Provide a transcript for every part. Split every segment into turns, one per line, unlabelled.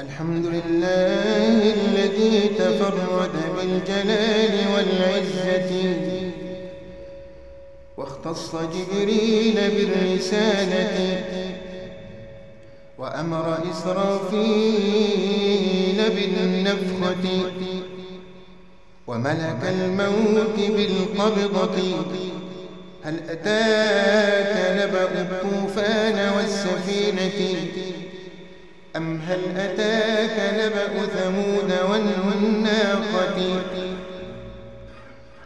الحمد لله الذي تفرد بالجلال والعزة واختص جبريل بالرسالة وأمر إسرافيل بالنفخة وملك الموت بالقبضة. هل أتاك نبأ الطوفان والسفينة؟ أم هل أتاك نبأ ثمود والناقة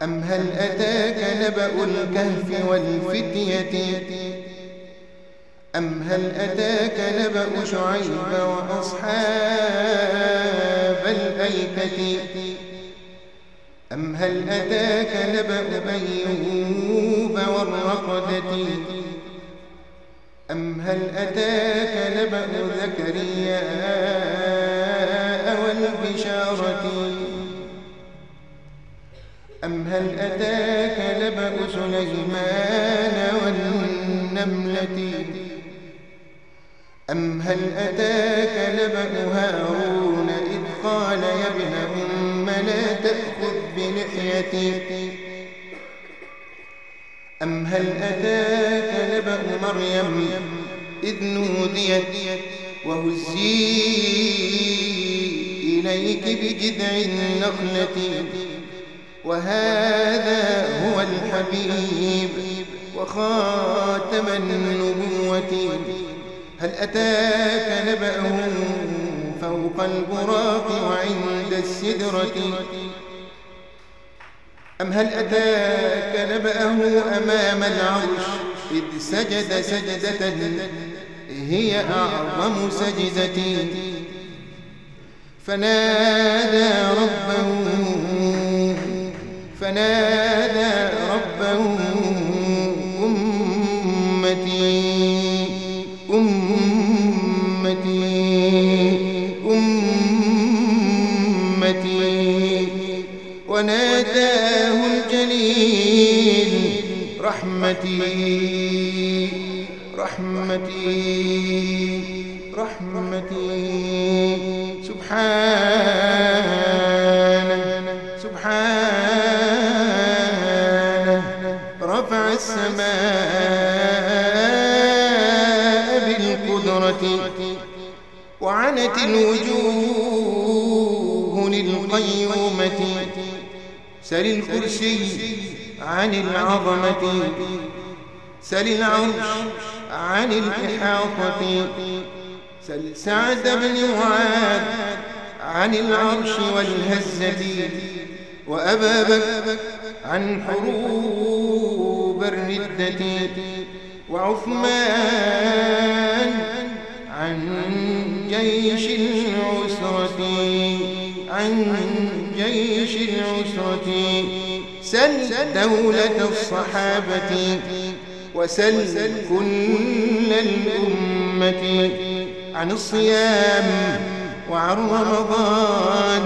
أم هل أتاك نبأ الكهف والفتية؟ أم هل أتاك نبأ شعيب وأصحاب الأيكة؟ أم هل أتاك نبأ أيوب والرقدة؟ أم هل أتاك نبأ زكريا والبشارة أم هل أتاك نبأ سليمان والنملة؟ أم هل أتاك نبأ هارون إذ قال يا ابن أم لا تأخذ بلحيتي؟ أم هل أتاك نبأ مريم إذ نوديت وهزي إليك بجذع النخلة وهذا هو الحبيب وخاتم النبوة هل أتاك نبأه فوق البراق وعند السدرة أم هل أتاك نبأه أمام العرش إذ سجد سجدة هي أعظم سجدة؟ فنادى ربه فنادى ربه رحمتي رحمتي رحمتي سبحانه سبحانه. رفع السماء بالقدرة وعنت الوجوه للقيومة. سل الكرسي عن العظمة سل العرش عن الإحاطة سل سعد بن معاذ عن العرش والهزة وأبا بكر عن حروب الردة وعثمان عن جيش العسرة عن جيش العسرة. سل دولة الصحابة وسل كل الأمة عن الصيام وعن رمضان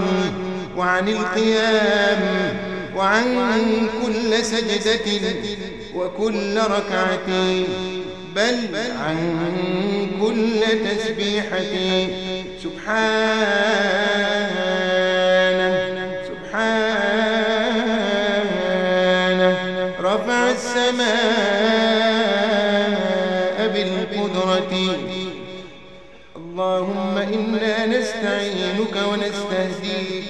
وعن القيام وعن كل سجدة وكل ركعة بل عن كل تسبيحة سبحانه رفع السماء بالقدرة. اللهم إنا نستعينك ونستهديك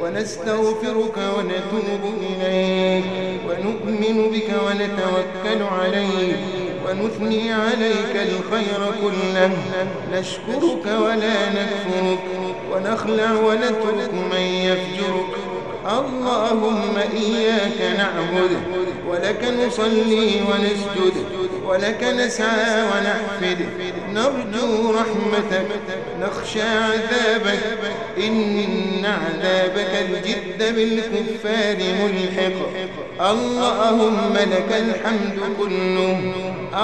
ونستغفرك ونتوب إليك ونؤمن بك ونتوكل عليك ونثني عليك الخير كله. نشكرك ولا نكفرك ونخلع ونترك من يفجرك. اللهم إياك نعبد ولك نصلي ونسجد ولك نسعى ونحفد. نرجو رحمتك نخشى عذابك إن عذابك الجد بالكفار ملحق. اللهم لك الحمد كله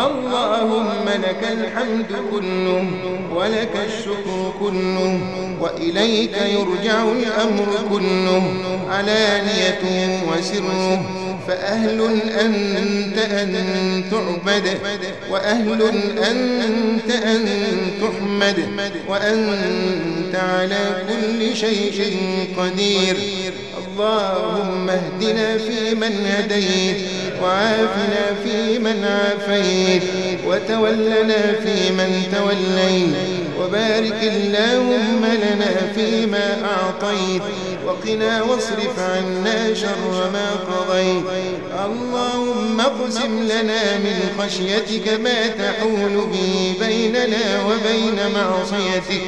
اللهم لك الحمد كله ولك الشكر كله وإليك يرجع الأمر كله علانيته وسره. فأهل أنت أن تعبد وأهل أنت أن تحمد وأنت على كل شيء قدير. اللهم اهدنا فيمن هديت وعافنا فيمن عافيت وتولنا فيمن توليت. وبارك اللهم لنا فيما أعطيت وقنا واصرف عنا شر ما قضيت. اللهم اقسم لنا من خشيتك ما تحول به بيننا وبين معصيتك.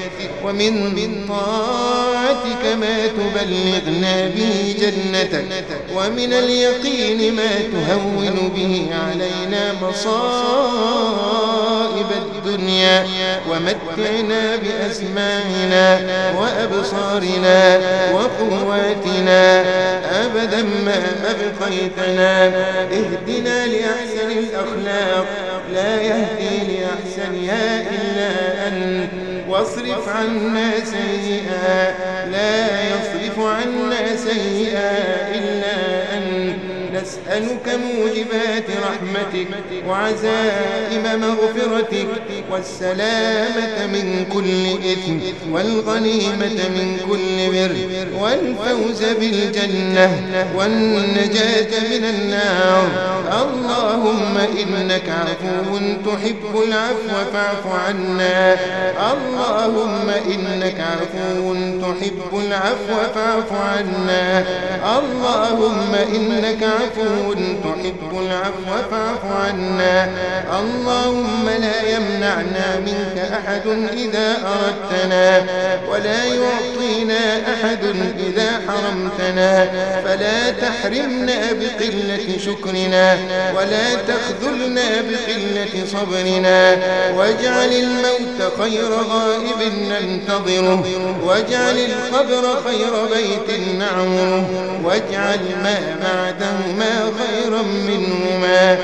ومن طاعتك ما تبلغنا به جنتك ومن اليقين ما تهون به علينا مصائب الدنيا ومتعنا بأسماعنا وأبصارنا وقواتنا. أبدا ما أبقيتنا اهدنا لأحسن الأخلاق. لا يهدي لأحسنها إلا أنت. واصرف عنا سيئا. لا يصرف عنا سيئا إلا أنت. نسألك موجبات رحمتك وعزائم مغفرتك والسلامة من كل إثم والغنيمة من كل بر والفوز بالجنة والنجاة من النار اللهم إنك عفو تحب العفو فاعف عنا اللهم إنك عفو تحب العفو فاعف عنا اللهم إنك عفو تحب العفو فاعف عنا. اللهم لا يمنعنا منك أحد إذا أردتنا ولا يعطينا أحد إذا حرمتنا. فلا تحرمنا بقلة شكرنا ولا تخذلنا بقلة صبرنا. واجعل الموت خير غائب ننتظره واجعل القبر خير بيت نعمره. واجعل ما بعدهما خيرا منهما.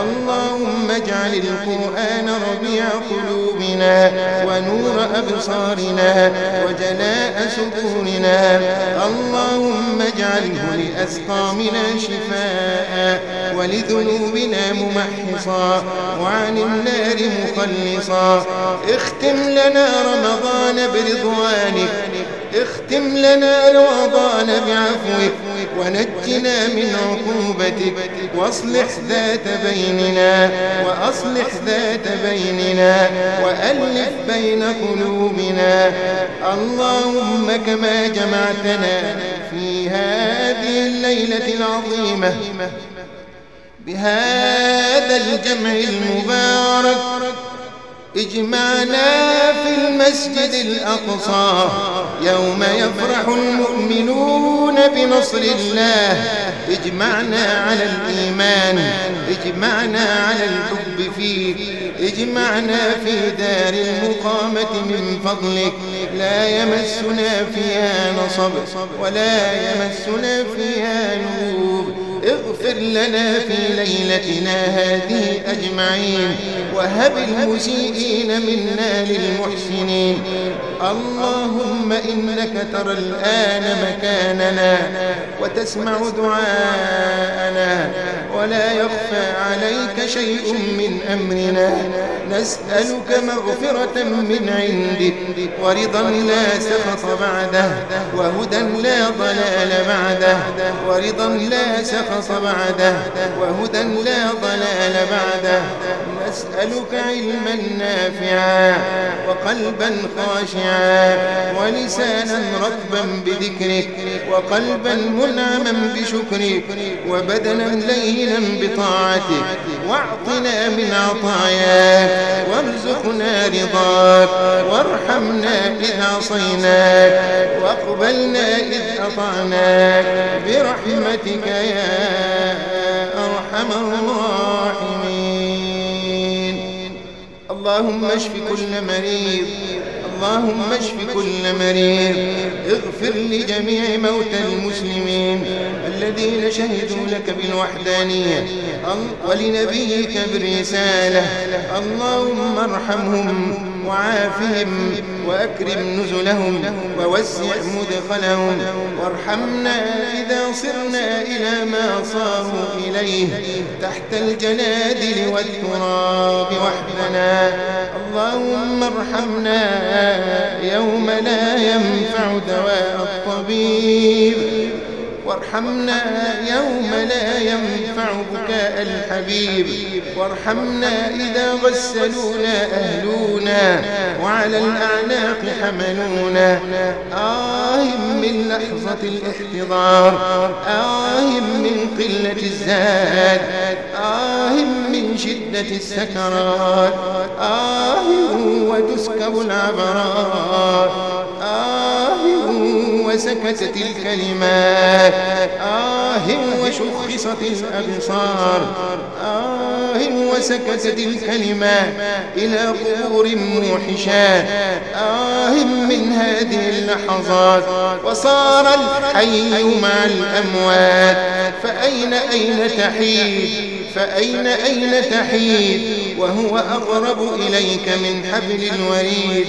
اللهم اجعل القرآن ربيع قلوبنا ونور أبصارنا وجلاء سكوننا. اللهم اجعله لأسقامنا شفاء ولذنوبنا ممحصا وعن النار مخلصا. اختم لنا رمضان برضوانك. اختم لنا رمضان بعفوك. ونجنا من عقوبتك. واصلح ذات بيننا وأصلح ذات بيننا وألف بين قلوبنا. اللهم كما جمعتنا في هذه الليلة العظيمة بهذا الجمع المبارك. اجمعنا في المسجد الأقصى. يوم يفرح المؤمنون بنصر الله. إجمعنا على الإيمان. إجمعنا على الحب فيك إجمعنا في دار المقامة من فضلك. لا يمسنا فيها نصب ولا يمسنا فيها نوب اغفر لنا في ليلتنا هذه أجمعين وهب المسيئين منا للمحسنين. اللهم إنك ترى الآن مكاننا وتسمع دعاءنا ولا يخفى عليك شيء من أمرنا. نسألك مغفرة من عندك ورضا لا سخط بعده وهدى لا ضلال بعده ورضا لا سخط بعده وهدى لا ضلال بعده. نسألك علما نافعا وقلبا خاشعا ولسانا رطبا بذكرك وقلبا منعما بشكرك وبدنا لينا بطاعتك واعطنا من عطاياك وارزقنا رضاك وارحمنا إذ عصيناك وأقبلنا إذ أطعناك برحمتك يا أرحم الراحمين اللهم اشف كل مريض. اللهم اشف كل مريض. اغفر لجميع موتى المسلمين الذين شهدوا لك بالوحدانية. ولنبيك بالرسالة. اللهم ارحمهم. وعافهم وأكرم نزلهم ووسع مدخلهم وارحمنا إذا صرنا إلى ما صاروا إليه تحت الجنادل والتراب وحدنا. اللهم ارحمنا يوم لا ينفع دواء الطبيب. وارحمنا يوم لا ينفع بكاء الحبيب. وارحمنا إذا غسلونا أهلونا وعلى الأعناق حملونا. آه من لحظة الاحتضار. آه من قلة الزاد. آه من شدة السكرات. آه وتسكب العبرات. وسكتت الكلمات آه وشخصت الأبصار. آه وسكتت الكلمات إلى قبور موحشات آه من هذه اللحظات وصار الحي مع الأموات. فأين أين تحيد؟ فأين أين تحيد؟ وهو أقرب إليك من حبل الوريد.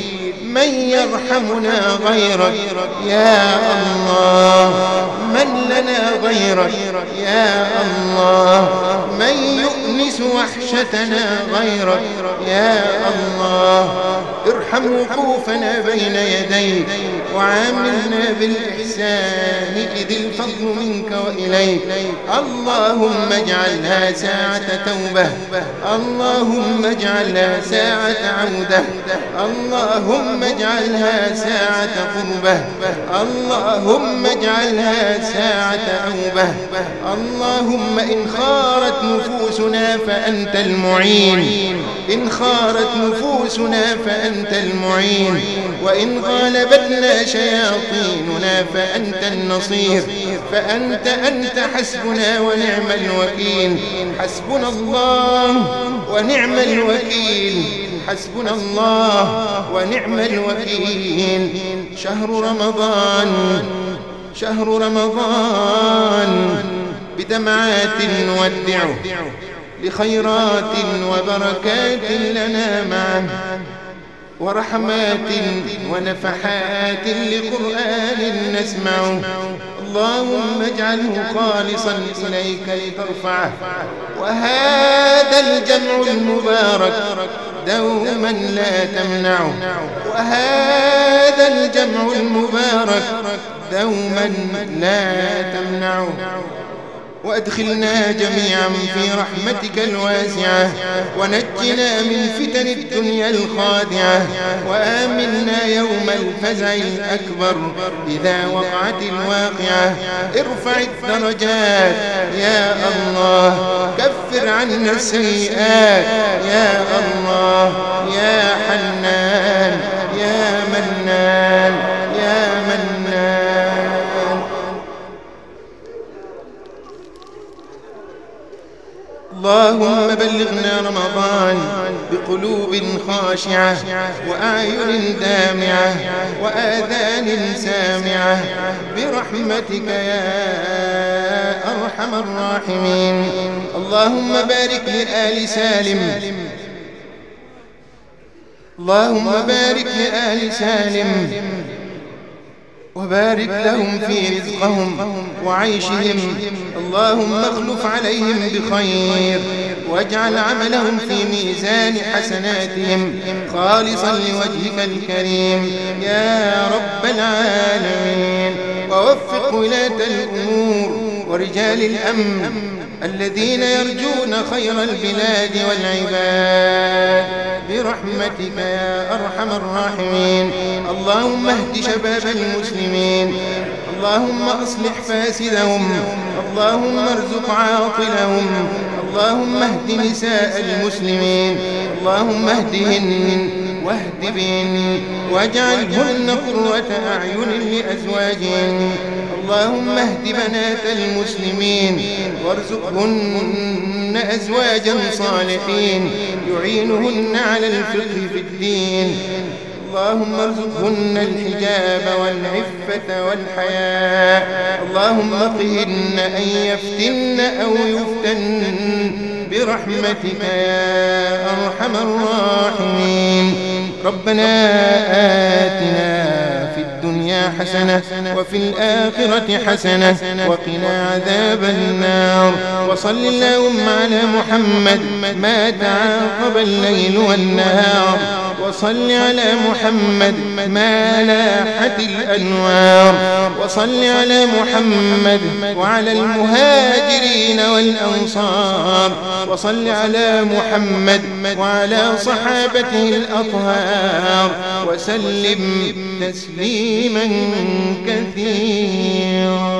من يرحمنا غيرك يا الله. من لنا غيرك يا الله. من يؤنس وحشتنا غيرك. يا الله ارحم وقوفنا بين يديك وعاملنا بالإحسان إذ الفضل منك وإليك. اللهم اجعلها ساعة توبة اللهم اجعلها ساعة عودة اللهم اجعلها ساعة قربة اللهم اجعلها ساعة عوبة اللهم إن خارت نفوسنا فأنت المعين. إن خارت نفوسنا فأنت المعين. وإن غالبتنا شياطيننا فأنت النصير. فأنت أنت حسبنا ونعم الوكيل. حسبنا الله ونعم الوكيل. حسبنا الله ونعم الوكيل. شهر رمضان شهر رمضان. بدمعات نودعه لخيرات وبركات لنا معا ورحمات ونفحات لقرآن نسمعه اللهم اجعله خالصا إليك لترفعه وهذا الجمع المبارك دوما لا تمنعه وهذا الجمع المبارك دوما لا تمنعه وأدخلنا جميعا في رحمتك الواسعة ونجنا من فتن الدنيا الخادعة وآمنا يوم الفزع الأكبر إذا وقعت الواقعة. ارفع الدرجات يا الله كفر عنا السيئات يا الله. بقلوب خاشعة وأعين دامعة وآذان سامعة برحمتك يا أرحم الراحمين. اللهم بارك لآل سالم. اللهم بارك لآل سالم. وبارك لهم في رزقهم وعيشهم. اللهم اخلف عليهم بخير واجعل عملهم في ميزان حسناتهم. خالصا لوجهك الكريم. يا رب العالمين. ووفق ولاة الأمور. ورجال الأمن الذين يرجون خير البلاد والعباد. برحمتك يا أرحم الراحمين. اللهم اهد شباب المسلمين. اللهم أصلح فاسدهم. اللهم ارزق عاطلهم. اللهم اهد نساء المسلمين. اللهم اهدهن واهد بهن واجعلهن قرة أعين لأزواجهن اللهم اهد بنات المسلمين وارزقهن أزواجا صالحين. يعينهن على الفقه في الدين. اللهم ارزقهن الحجاب والعفة والحياء. اللهم قهن أن يفتن أو يفتن برحمتك يا أرحم الراحمين. ربنا آتنا في الدنيا حسنة وفي الآخرة حسنة وقنا عذاب النار. وصل اللهم على محمد ما تعاقب الليل والنهار. وصل على محمد ما لاحت الأنوار. وصل على محمد وعلى المهاجرين والأنصار. وصل على محمد وعلى صحابته الأطهار. وسلم تسليما كثيرا.